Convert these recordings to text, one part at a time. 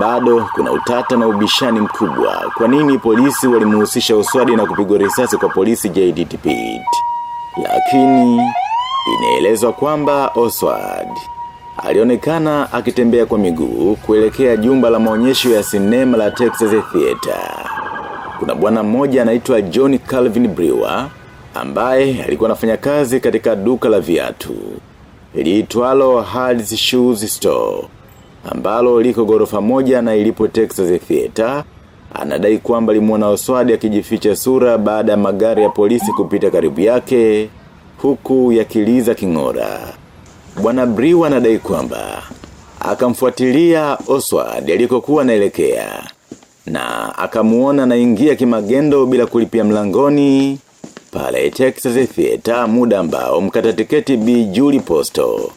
bado kuna utata na ubishani mkubwa. Kwa nini polisi walimuhusisha Oswald na kupigwa risasi kwa polisi Pete? Lakini inaelezwa kwamba Oswald alionekana akitembea kwa miguu kuelekea jumba la maonyesho ya sinema la Texas Theater. Kuna bwana mmoja anaitwa John Calvin Brewer ambaye alikuwa anafanya kazi katika duka la viatu. Liitwalo hard Shoes Store ambalo liko gorofa moja na ilipo Texas Theater. Anadai kwamba limuona Oswald akijificha sura baada ya magari ya polisi kupita karibu yake huku yakiliza kingora. Bwana Briwa anadai kwamba akamfuatilia Oswald alikokuwa naelekea na akamuona anaingia kimagendo bila kulipia mlangoni pale Texas Theater muda ambao mkata tiketi B Julie Posto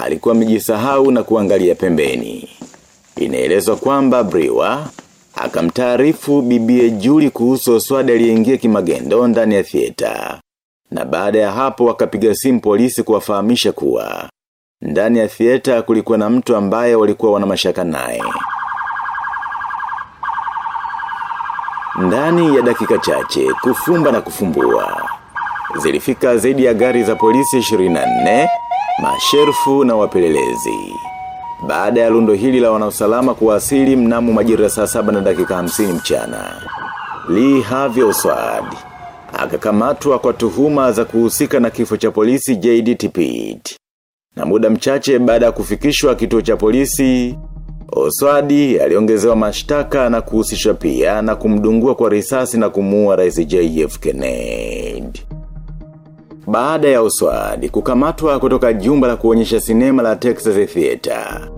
alikuwa amejisahau na kuangalia pembeni. Inaelezwa kwamba Brewer akamtaarifu bibie Juli kuhusu Oswald aliyeingia kimagendo ndani ya theater. Na baada ya hapo wakapiga simu polisi kuwafahamisha kuwa ndani ya theater kulikuwa na mtu ambaye walikuwa wana mashaka naye. Ndani ya dakika chache, kufumba na kufumbua. Zilifika zaidi ya gari za polisi 24, masherfu na wapelelezi. Baada ya lundo hili la wanausalama kuwasili mnamo majira saa saba na dakika 50 mchana. Lee Harvey Oswald. Akakamatwa kwa tuhuma za kuhusika na kifo cha polisi J.D. Tipit. Na muda mchache baada ya kufikishwa kituo cha polisi, Oswadi aliongezewa mashtaka na kuhusishwa pia na kumdungua kwa risasi na kumuua rais JF Kennedy. Baada ya Oswald kukamatwa kutoka jumba la kuonyesha sinema la Texas Theater.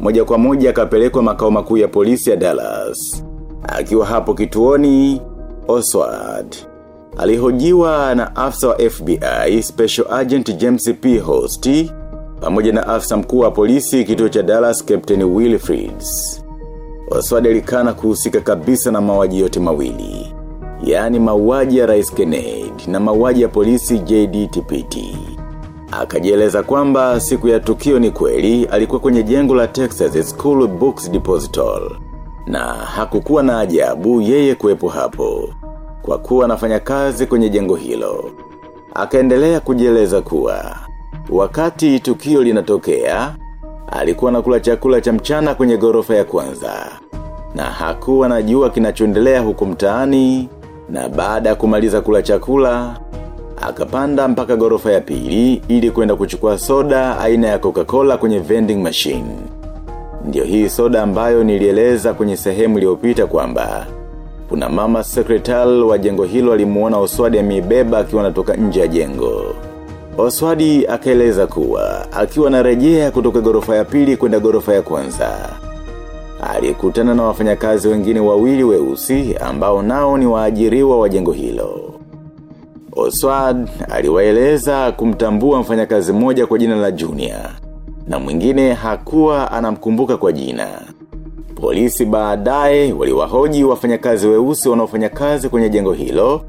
Moja kwa moja akapelekwa makao makuu ya polisi ya Dallas. Akiwa hapo kituoni, Oswald. Alihojiwa na afisa wa FBI Special Agent James P. Hosti pamoja na afisa mkuu wa polisi kituo cha Dallas Captain Wilfrieds. Oswald alikana kuhusika kabisa na mawaji yote mawili. Yaani mauaji ya Rais Kennedy na mauaji ya polisi JD Tipiti. Akajieleza kwamba siku ya tukio ni kweli alikuwa kwenye jengo la Texas School Books Depository. Na hakukuwa na ajabu yeye kuwepo hapo. Kwa kuwa anafanya kazi kwenye jengo hilo. Akaendelea kujieleza kuwa Wakati tukio linatokea, alikuwa nakula chakula cha mchana kwenye gorofa ya kwanza. Na hakuwa najua kinachoendelea huku mtaani, na baada ya kumaliza kula chakula, akapanda mpaka gorofa ya pili ili kwenda kuchukua soda aina ya Coca-Cola kwenye vending machine. Ndiyo hii soda ambayo nilieleza kwenye sehemu iliyopita kwamba kuna mama sekretal wa jengo hilo alimuona Oswadi ameibeba akiwa anatoka nje ya jengo. Oswadi akaeleza kuwa, akiwa anarejea kutoka gorofa ya pili kwenda gorofa ya kwanza. Alikutana na wafanyakazi wengine wawili weusi ambao nao ni waajiriwa wa jengo hilo. Oswad aliwaeleza kumtambua mfanyakazi mmoja kwa jina la Junior, na mwingine hakuwa anamkumbuka kwa jina. Polisi baadaye waliwahoji wafanyakazi weusi wanaofanya kazi kwenye jengo hilo,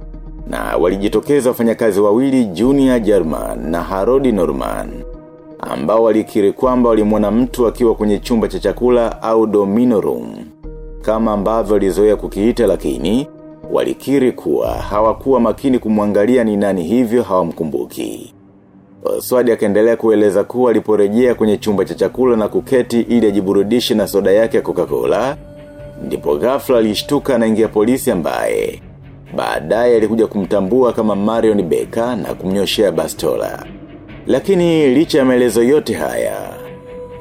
na walijitokeza wafanyakazi wawili Junior German na Harodi Norman ambao walikiri kwamba walimwona mtu akiwa kwenye chumba cha chakula au domino room kama ambavyo walizoea kukiita lakini walikiri kuwa hawakuwa makini kumwangalia ni nani hivyo hawamkumbuki Oswadi akaendelea kueleza kuwa aliporejea kwenye chumba cha chakula na kuketi ili ajiburudishe na soda yake ya Coca-Cola ndipo ghafla alishtuka na ingia polisi ambaye Baadaye alikuja kumtambua kama Marion Becker na kumnyoshea bastola. Lakini licha ya maelezo yote haya,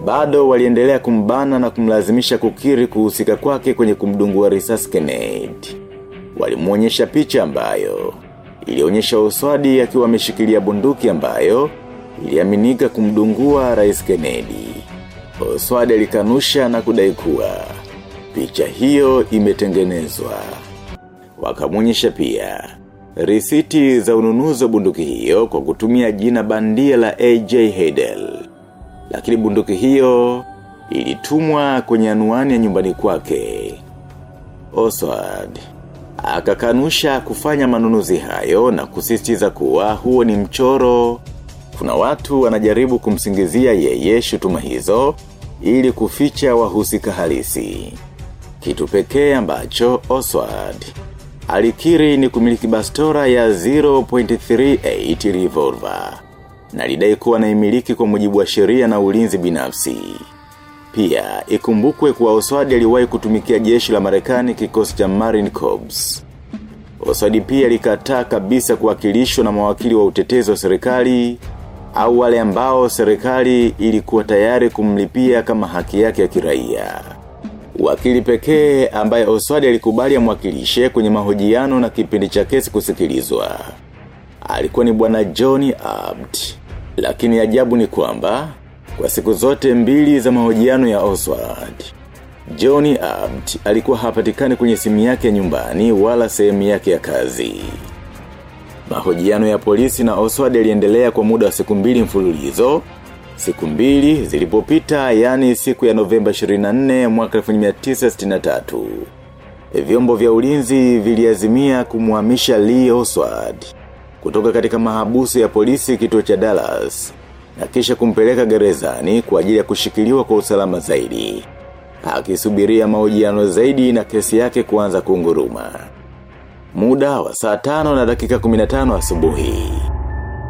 bado waliendelea kumbana na kumlazimisha kukiri kuhusika kwake kwenye kumdungua risasi Kennedy. Walimuonyesha picha ambayo, ilionyesha Oswadi akiwa ameshikilia bunduki ambayo, iliaminika kumdungua rais Kennedy. Oswadi alikanusha na kudai kuwa, picha hiyo imetengenezwa. Wakamuonyesha pia risiti za ununuzi wa bunduki hiyo kwa kutumia jina bandia la AJ Hedel. Lakini bunduki hiyo ilitumwa kwenye anuani ya nyumbani kwake. Oswald akakanusha kufanya manunuzi hayo na kusisitiza kuwa huo ni mchoro. Kuna watu wanajaribu kumsingizia yeye shutuma hizo ili kuficha wahusika halisi. Kitu pekee ambacho Oswald alikiri ni kumiliki bastora ya 0.38 revolver na lidai kuwa na imiliki kwa mujibu wa sheria na ulinzi binafsi. Pia, ikumbukwe kuwa Oswald aliwahi kutumikia jeshi la Marekani kikosi cha Marine Corps. Oswald pia alikataa kabisa kuwakilishwa na mawakili wa utetezi wa serikali au wale ambao serikali ilikuwa tayari kumlipia kama haki yake ya kiraia. Wakili pekee ambaye Oswald alikubali amwakilishe kwenye mahojiano na kipindi cha kesi kusikilizwa. Alikuwa ni bwana John Abt. Lakini ajabu ni kwamba, kwa siku zote mbili za mahojiano ya Oswald, Johnny Abt alikuwa hapatikani kwenye simu yake nyumbani wala sehemu yake ya kazi. Mahojiano ya polisi na Oswald yaliendelea kwa muda wa siku mbili mfululizo. Siku mbili zilipopita yani siku ya Novemba 24 mwaka 1963. Vyombo vya ulinzi viliazimia kumuhamisha Lee Oswald kutoka katika mahabusu ya polisi kituo cha Dallas na kisha kumpeleka gerezani kwa ajili ya kushikiliwa kwa usalama zaidi. Akisubiria mahojiano zaidi na kesi yake kuanza kunguruma. Muda wa saa tano na dakika 15 asubuhi.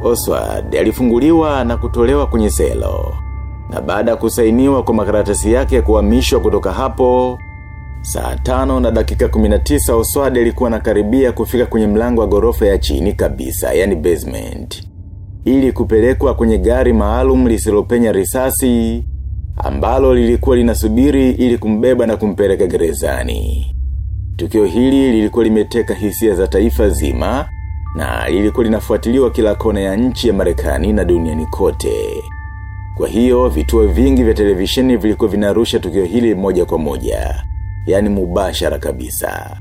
Oswald alifunguliwa na kutolewa kwenye selo. Na baada kusainiwa kwa makaratasi yake kuhamishwa kutoka hapo, saa tano na dakika 19 Oswald alikuwa anakaribia kufika kwenye mlango wa gorofa ya chini kabisa, yani basement. Ili kupelekwa kwenye gari maalum lisilopenya risasi, ambalo lilikuwa linasubiri ili kumbeba na kumpeleka gerezani. Tukio hili lilikuwa limeteka hisia za taifa zima na lilikuwa linafuatiliwa kila kona ya nchi ya Marekani na duniani kote. Kwa hiyo, vituo vingi vya televisheni vilikuwa vinarusha tukio hili moja kwa moja, yani mubashara kabisa.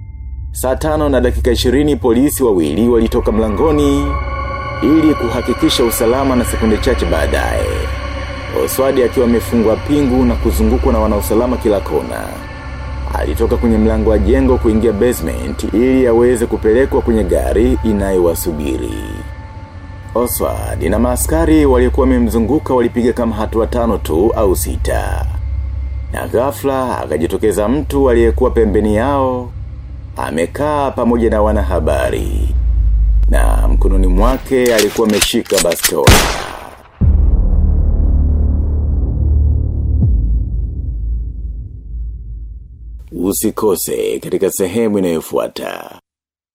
Saa tano na dakika 20 polisi wawili walitoka mlangoni ili kuhakikisha usalama na sekunde chache baadaye. Oswadi akiwa amefungwa pingu na kuzungukwa na wanausalama kila kona. Alitoka kwenye mlango wa jengo kuingia basement ili aweze kupelekwa kwenye gari inayowasubiri. Oswald na maaskari waliokuwa wamemzunguka walipiga kama hatua tano tu au sita. Na ghafla akajitokeza mtu aliyekuwa pembeni yao, amekaa pamoja na wanahabari. Na mkononi mwake alikuwa ameshika bastola. Usikose katika sehemu inayofuata.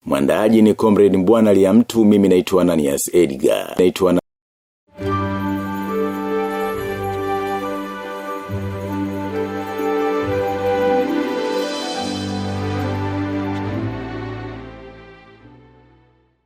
Mwandaaji ni Comrade Mbwana Liamtu mimi naitwa Ananias Edgar. Naitwa